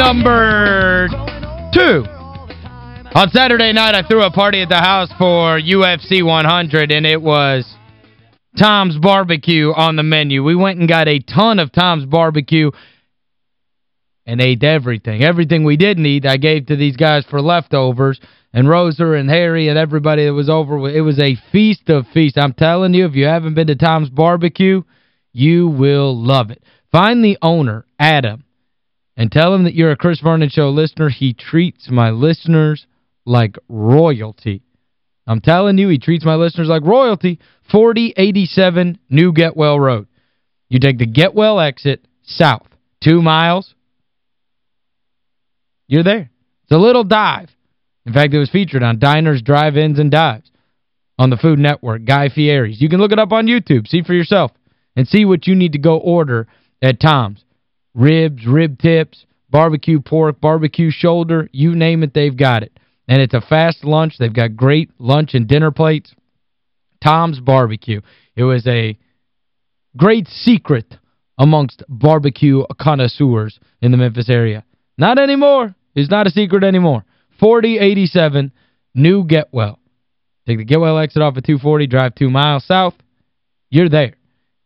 Number two. On Saturday night, I threw a party at the house for UFC 100, and it was Tom's Barbecue on the menu. We went and got a ton of Tom's Barbecue and ate everything. Everything we didn't eat, I gave to these guys for leftovers. And Roser and Harry and everybody that was over, it was a feast of feasts. I'm telling you, if you haven't been to Tom's Barbecue, you will love it. Find the owner, Adam, and tell him that you're a Chris Vernon Show listener. He treats my listeners like royalty. I'm telling you, he treats my listeners like royalty. 4087 New Getwell Road. You take the Getwell exit south, two miles. You're there. It's a little dive. In fact, it was featured on Diners, Drive-Ins, and Dives on the Food Network, Guy Fieri's. You can look it up on YouTube. See for yourself and see what you need to go order at Tom's. Ribs, rib tips, barbecue pork, barbecue shoulder, you name it, they've got it. And it's a fast lunch. They've got great lunch and dinner plates. Tom's Barbecue. It was a great secret amongst barbecue connoisseurs in the Memphis area. Not anymore. It's not a secret anymore. 4087 New Getwell. Take the Getwell exit off at 240, drive two miles south. You're there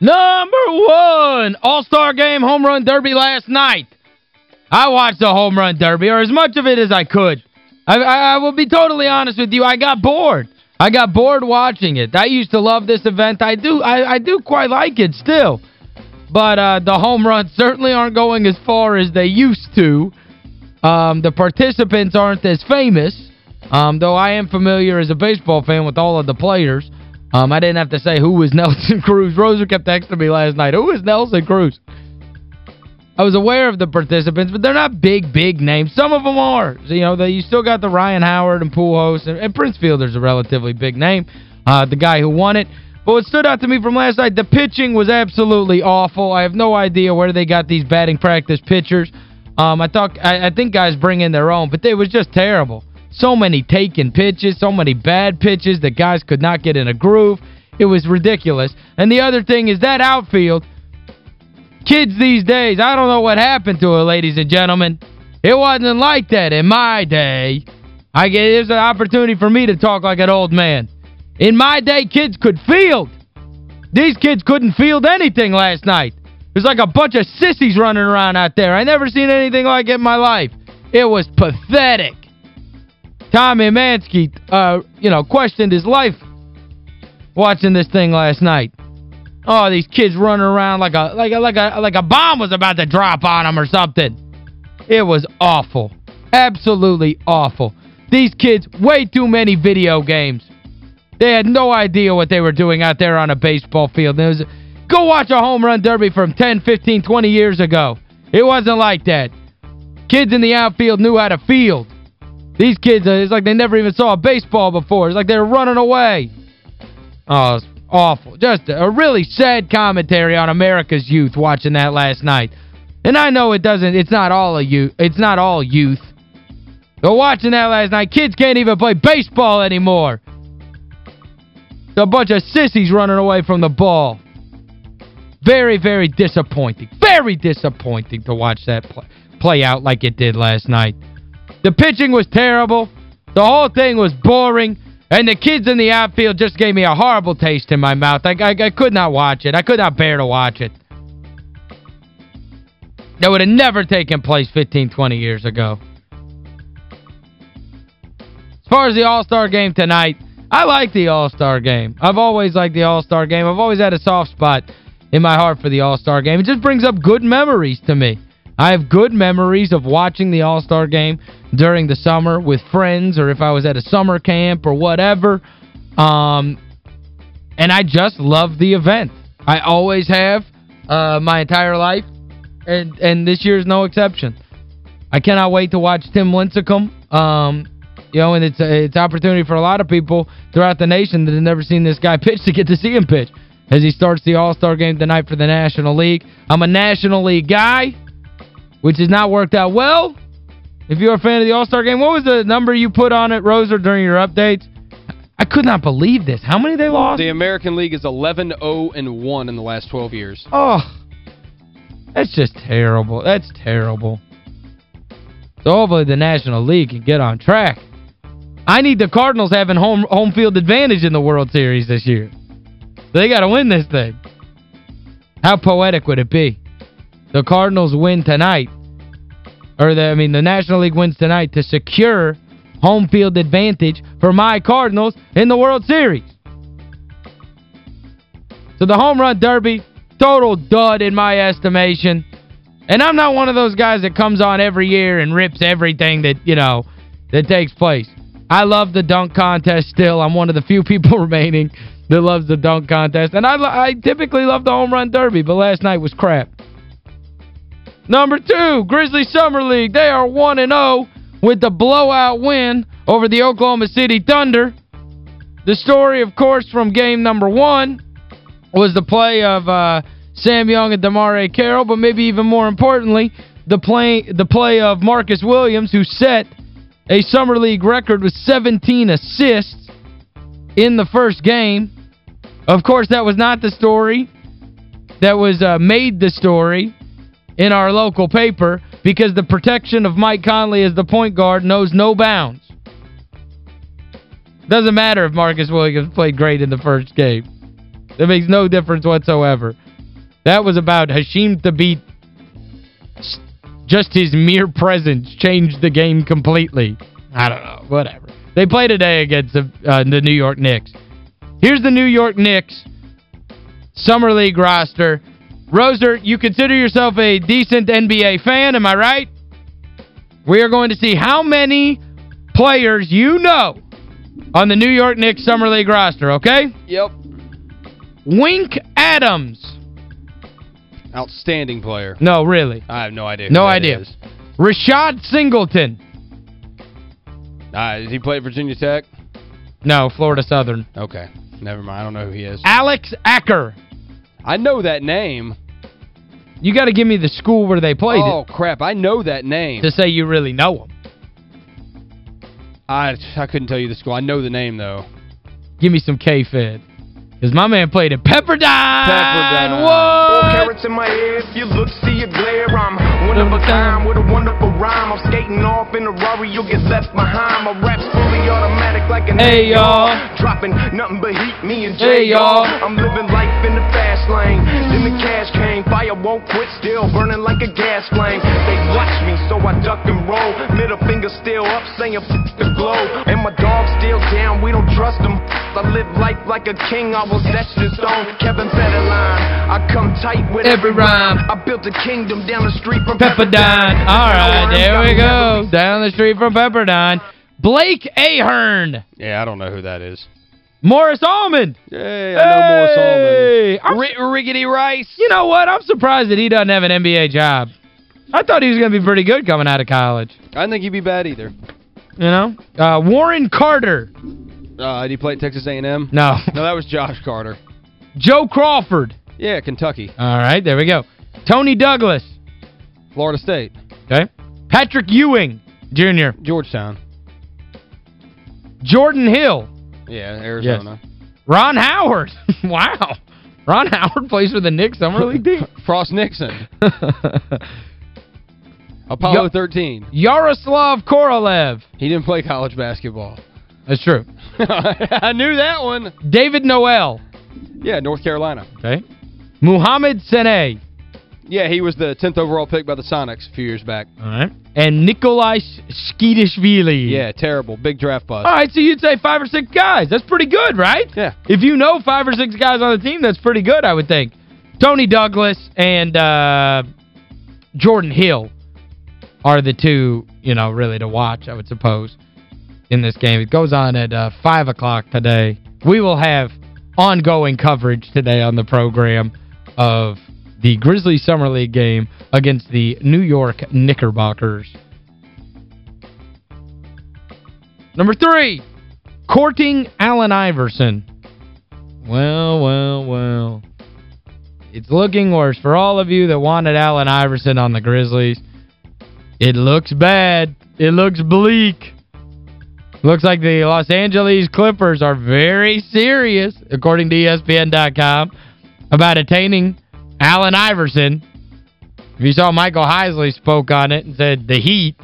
Number one, All-Star Game Home Run Derby last night. I watched the Home Run Derby, or as much of it as I could. I, I, I will be totally honest with you, I got bored. I got bored watching it. I used to love this event. I do I, I do quite like it still. But uh, the home runs certainly aren't going as far as they used to. Um, the participants aren't as famous, um, though I am familiar as a baseball fan with all of the players. Um, I didn't have to say who was Nelson Cruz. Roser kept texting me last night, who is Nelson Cruz? I was aware of the participants, but they're not big, big names. Some of them are. So, you know, they, you still got the Ryan Howard and Pujols, and, and Prince Fielder's a relatively big name, uh, the guy who won it. But what stood out to me from last night, the pitching was absolutely awful. I have no idea where they got these batting practice pitchers. Um, I thought I, I think guys bring in their own, but it was just terrible. So many taken pitches, so many bad pitches that guys could not get in a groove. It was ridiculous. And the other thing is that outfield, kids these days, I don't know what happened to it, ladies and gentlemen. It wasn't like that in my day. I get There's an opportunity for me to talk like an old man. In my day, kids could field. These kids couldn't field anything last night. There's like a bunch of sissies running around out there. I never seen anything like it in my life. It was pathetic. Tommy Mansky, uh, you know, questioned his life watching this thing last night. Oh, these kids running around like a like a like a like a bomb was about to drop on them or something. It was awful. Absolutely awful. These kids way too many video games. They had no idea what they were doing out there on a baseball field. Was, go watch a home run derby from 10, 15, 20 years ago. It wasn't like that. Kids in the outfield knew how to field. These kids, uh, it's like they never even saw a baseball before. It's like they're running away. Oh, it's awful. Just a really sad commentary on America's youth watching that last night. And I know it doesn't, it's not all a youth, it's not all youth. But watching that last night, kids can't even play baseball anymore. It's a bunch of sissies running away from the ball. Very, very disappointing. Very disappointing to watch that play, play out like it did last night. The pitching was terrible. The whole thing was boring. And the kids in the outfield just gave me a horrible taste in my mouth. I, I, I could not watch it. I could not bear to watch it. That would have never taken place 15, 20 years ago. As far as the All-Star game tonight, I like the All-Star game. I've always liked the All-Star game. I've always had a soft spot in my heart for the All-Star game. It just brings up good memories to me. I have good memories of watching the All-Star game during the summer with friends or if I was at a summer camp or whatever. Um, and I just love the event. I always have uh, my entire life, and and this year's no exception. I cannot wait to watch Tim Lincecum. Um, you know, and it's a, it's opportunity for a lot of people throughout the nation that have never seen this guy pitch to get to see him pitch as he starts the All-Star game tonight for the National League. I'm a National League guy, which has not worked out well. If you're a fan of the All-Star game, what was the number you put on it, Roser, during your updates? I could not believe this. How many they lost? The American League is 11-0 and 1 in the last 12 years. Oh, that's just terrible. That's terrible. So hopefully the National League can get on track. I need the Cardinals having home home field advantage in the World Series this year. They got to win this thing. How poetic would it be? The Cardinals win tonight. Or, the I mean, the National League wins tonight to secure home field advantage for my Cardinals in the World Series. So the home run derby, total dud in my estimation. And I'm not one of those guys that comes on every year and rips everything that, you know, that takes place. I love the dunk contest still. I'm one of the few people remaining that loves the dunk contest. And I, I typically love the home run derby, but last night was crap. Number two, Grizzly Summer League. They are 1-0 with the blowout win over the Oklahoma City Thunder. The story, of course, from game number one was the play of uh, Sam Young and DeMarre Carroll, but maybe even more importantly, the play, the play of Marcus Williams, who set a Summer League record with 17 assists in the first game. Of course, that was not the story that was uh, made the story in our local paper because the protection of Mike Conley as the point guard knows no bounds. Doesn't matter if Marcus Williams played great in the first game. That makes no difference whatsoever. That was about Hasheem Thabeet. Just his mere presence changed the game completely. I don't know, whatever. They play today against the, uh, the New York Knicks. Here's the New York Knicks Summer League roster. Roser, you consider yourself a decent NBA fan, am I right? We are going to see how many players you know on the New York Knicks Summer League roster, okay? Yep. Wink Adams. Outstanding player. No, really. I have no idea No idea. is. Rashad Singleton. Uh, does he play at Virginia Tech? No, Florida Southern. Okay. Never mind. I don't know who he is. Alex Acker. I know that name. You got to give me the school where they played it. oh, crap. I know that name. to say you really know them. I I couldn't tell you the school. I know the name, though. Give me some K-Fed. Because my man played at Pepperdine. Pepperdine. What? carrots in my head. If you look, see a glare. I'm one of a kind with a wonderful rhyme. I'm skating off in a Rari, you'll get left behind. My rap's fully automatic like an Hey, y'all. Dropping nothing but heat, me and Hey, Jay, y'all. I'm living life in the fast lane. Then the cash came. Fire won't quit, still burning like a gas flame. They watch me, so I duck and roll. Middle finger still up, saying F the glow. And my dog still down, we don't trust them. I live life like a king, I was etched in stone. Kevin Federline, I come tight with Every rhyme. I built a kingdom down the street from Pepperdine. All right, there we go. Down the street from Pepperdine. Blake Ahearn. Yeah, I don't know who that is. Morris Almond. Hey, I know Morris Almond. R Riggedy Rice. You know what? I'm surprised that he doesn't have an NBA job. I thought he was going to be pretty good coming out of college. I didn't think he'd be bad either. You know? Uh, Warren Carter. Uh, did he play at Texas A&M? No. No, that was Josh Carter. Joe Crawford. Yeah, Kentucky. All right, there we go. Tony Douglas. Florida State. Okay. Patrick Ewing, Jr. Georgetown. Jordan Hill. Yeah, Arizona. Ron Howard. wow. Ron Howard plays for the Knicks Summer League team. Frost Nixon. Apollo Yo- 13. Yaroslav Korolev. He didn't play college basketball. That's true. I knew that one. David Noel. Yeah, North Carolina. Okay. Muhammad Sene. Yeah, he was the 10th overall pick by the Sonics a few years back. All right. And Nikolai Tskitishvili. Yeah, terrible. Big draft bust. All right, so you'd say five or six guys. That's pretty good, right? Yeah. If you know five or six guys on the team, that's pretty good, I would think. Tony Douglas and uh, Jordan Hill are the two, you know, really to watch, I would suppose, in this game. It goes on at uh, 5 o'clock today. We will have ongoing coverage today on the program of the Grizzlies Summer League game against the New York Knickerbockers. Number three, courting Allen Iverson. Well, well, well. It's looking worse. For all of you that wanted Allen Iverson on the Grizzlies, it looks bad. It looks bleak. Looks like the Los Angeles Clippers are very serious, according to ESPN.com, about attaining Allen Iverson. If you saw Michael Heisley spoke on it and said the Heat,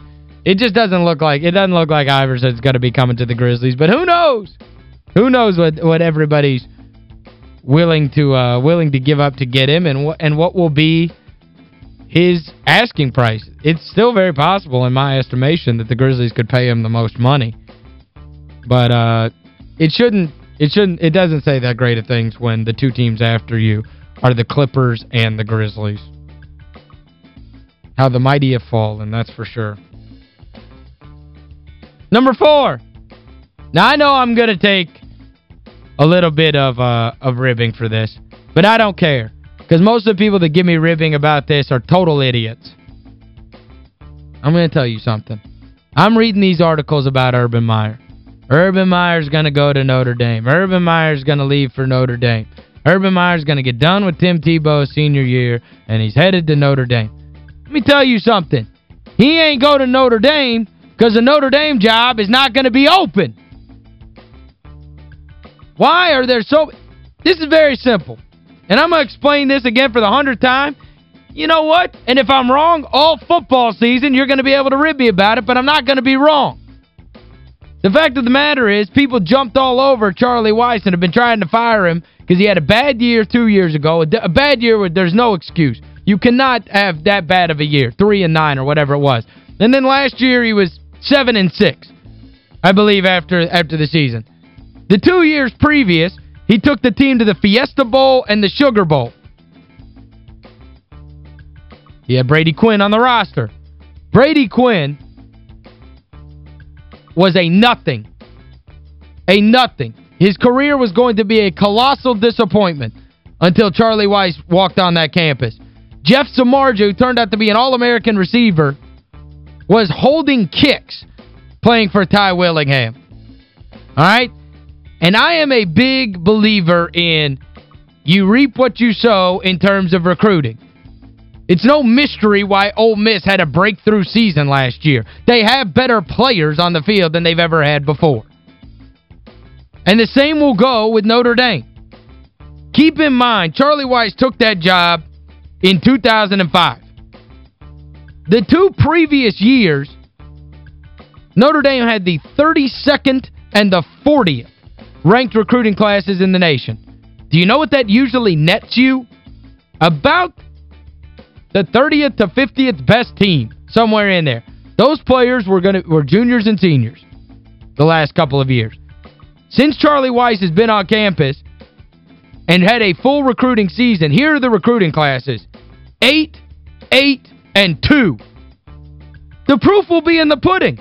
it just doesn't look like it doesn't look like Iverson's going to be coming to the Grizzlies, but who knows? Who knows what what everybody's willing to uh willing to give up to get him and what and what will be his asking price. It's still very possible in my estimation that the Grizzlies could pay him the most money. But uh it shouldn't it shouldn't it doesn't say that great of things when the two teams after you are the Clippers and the Grizzlies. How the mighty have fallen, that's for sure. Number four. Now, I know I'm going to take a little bit of uh, of ribbing for this, but I don't care. Because most of the people that give me ribbing about this are total idiots. I'm going to tell you something. I'm reading these articles about Urban Meyer. Urban Meyer's going to go to Notre Dame. Urban Meyer's going to leave for Notre Dame. Urban Meyer's going to get done with Tim Tebow's senior year, and he's headed to Notre Dame. Let me tell you something. He ain't go to Notre Dame because the Notre Dame job is not going to be open. Why are there so... This is very simple. And I'm going to explain this again for the hundredth time. You know what? And if I'm wrong, all football season, you're going to be able to rib me about it, but I'm not going to be wrong. The fact of the matter is, people jumped all over Charlie Weis and have been trying to fire him because he had a bad year two years ago. A, a bad year where there's no excuse. You cannot have that bad of a year, 3 and nine or whatever it was. And then last year he was 7 and six, I believe, after after the season. The two years previous, he took the team to the Fiesta Bowl and the Sugar Bowl. He had Brady Quinn on the roster. Brady Quinn was a nothing. A nothing. His career was going to be a colossal disappointment until Charlie Weis walked on that campus. Jeff Samardzija, who turned out to be an All-American receiver, was holding kicks playing for Ty Willingham. All right? And I am a big believer in you reap what you sow in terms of recruiting. It's no mystery why Ole Miss had a breakthrough season last year. They have better players on the field than they've ever had before. And the same will go with Notre Dame. Keep in mind, Charlie Weis took that job in 2005. The two previous years, Notre Dame had the 32nd and the 40th ranked recruiting classes in the nation. Do you know what that usually nets you? About the 30th to 50th best team, somewhere in there. Those players were going to were juniors and seniors the last couple of years. Since Charlie Weis has been on campus and had a full recruiting season, here are the recruiting classes. 8, 8, and 2. The proof will be in the pudding.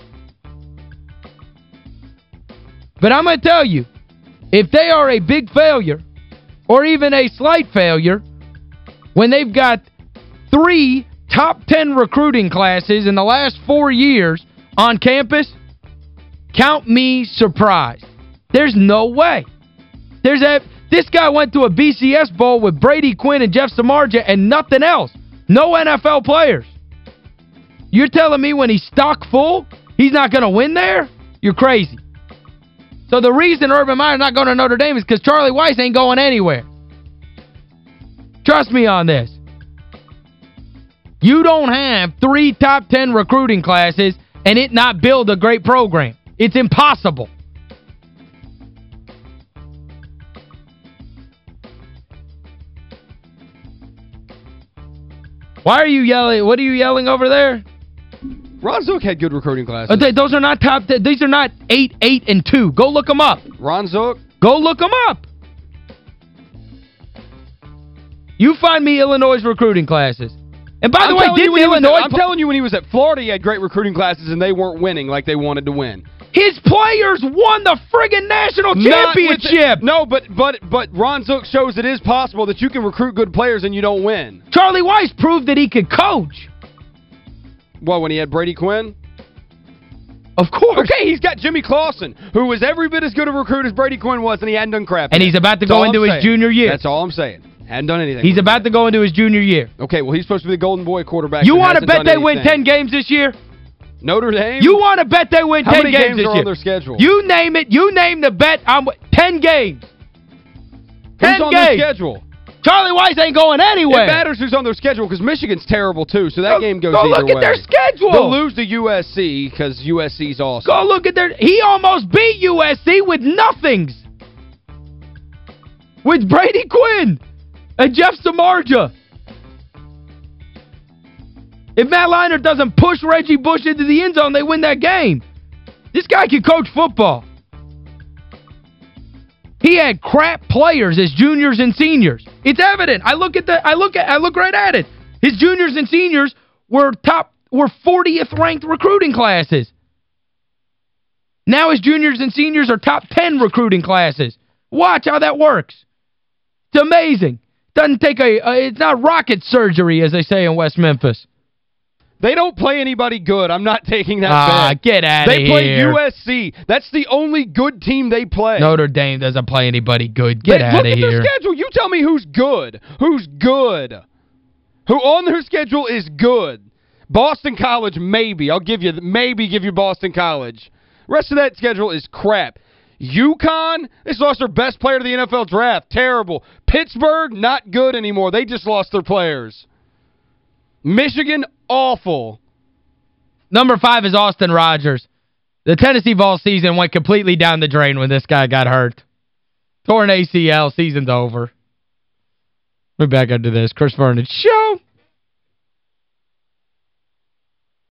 But I'm going to tell you, if they are a big failure or even a slight failure, when they've got three top 10 recruiting classes in the last four years on campus, count me surprised. There's no way. There's a This guy went to a BCS Bowl with Brady Quinn and Jeff Samardzija and nothing else. No NFL players. You're telling me when he's stock full, he's not going to win there? You're crazy. So the reason Urban Meyer's not going to Notre Dame is because Charlie Weis ain't going anywhere. Trust me on this. You don't have three top 10 recruiting classes and it not build a great program. It's impossible. Why are you yelling? What are you yelling over there? Ron Zook had good recruiting classes. Uh, th- those are not top these are not 8 8 and 2. Go look them up. Ron Zook? Go look them up. You find me Illinois' recruiting classes. And by the I'm way, didn't when at- Illinois I'm telling you when he was at Florida, he had great recruiting classes and they weren't winning like they wanted to win. His players won the friggin' national with the- championship. no, but but but Ron Zook shows it is possible that you can recruit good players and you don't win. Charlie Weis proved that he could coach. Well, when he had Brady Quinn? Of course. Okay, he's got Jimmy Clausen, who was every bit as good a recruit as Brady Quinn was, and he hadn't done crap And yet. he's about to That's go into his junior year. That's all I'm saying. Hadn't done anything. He's about to go into his junior year. Okay, well, he's supposed to be the golden boy quarterback. You want to bet they win 10 games this year? Notre Dame? You want to bet they win How 10 games, games this year? on their schedule? You name it. You name the bet. I'm 10 games. 10 Who's on games. their schedule? Charlie Weis ain't going anywhere. It matters who's on their schedule because Michigan's terrible, too, so that Go- game goes go either look at their schedule. They'll lose to USC because USC's awesome. Go look at their... He almost beat USC with nothings. With Brady Quinn and Jeff Samardzija. If Matt Leinart doesn't push Reggie Bush into the end zone, they win that game. This guy can coach football. He had crap players as juniors and seniors. It's evident. I look at the I look at I look right at it. His juniors and seniors were top were 40th ranked recruiting classes. Now his juniors and seniors are top 10 recruiting classes. Watch how that works. It's amazing. Doesn't take a, a it's not rocket surgery as they say in West Memphis. They don't play anybody good. I'm not taking that Ah, bet. get out of here. They play USC. That's the only good team they play. Notre Dame doesn't play anybody good. Get They- out Look at here. their schedule. You tell me who's good. Who's good? Who on their schedule is good? Boston College, maybe. I'll give you, maybe give you Boston College. Rest of that schedule is crap. UConn, they just lost their best player to the NFL draft. Terrible. Pittsburgh, not good anymore. They just lost their players. Michigan, awful. Number five is Austin Rogers. The Tennessee ball season went completely down the drain when this guy got hurt. Torn ACL, season's over. We're back into this. Chris Vernon Show.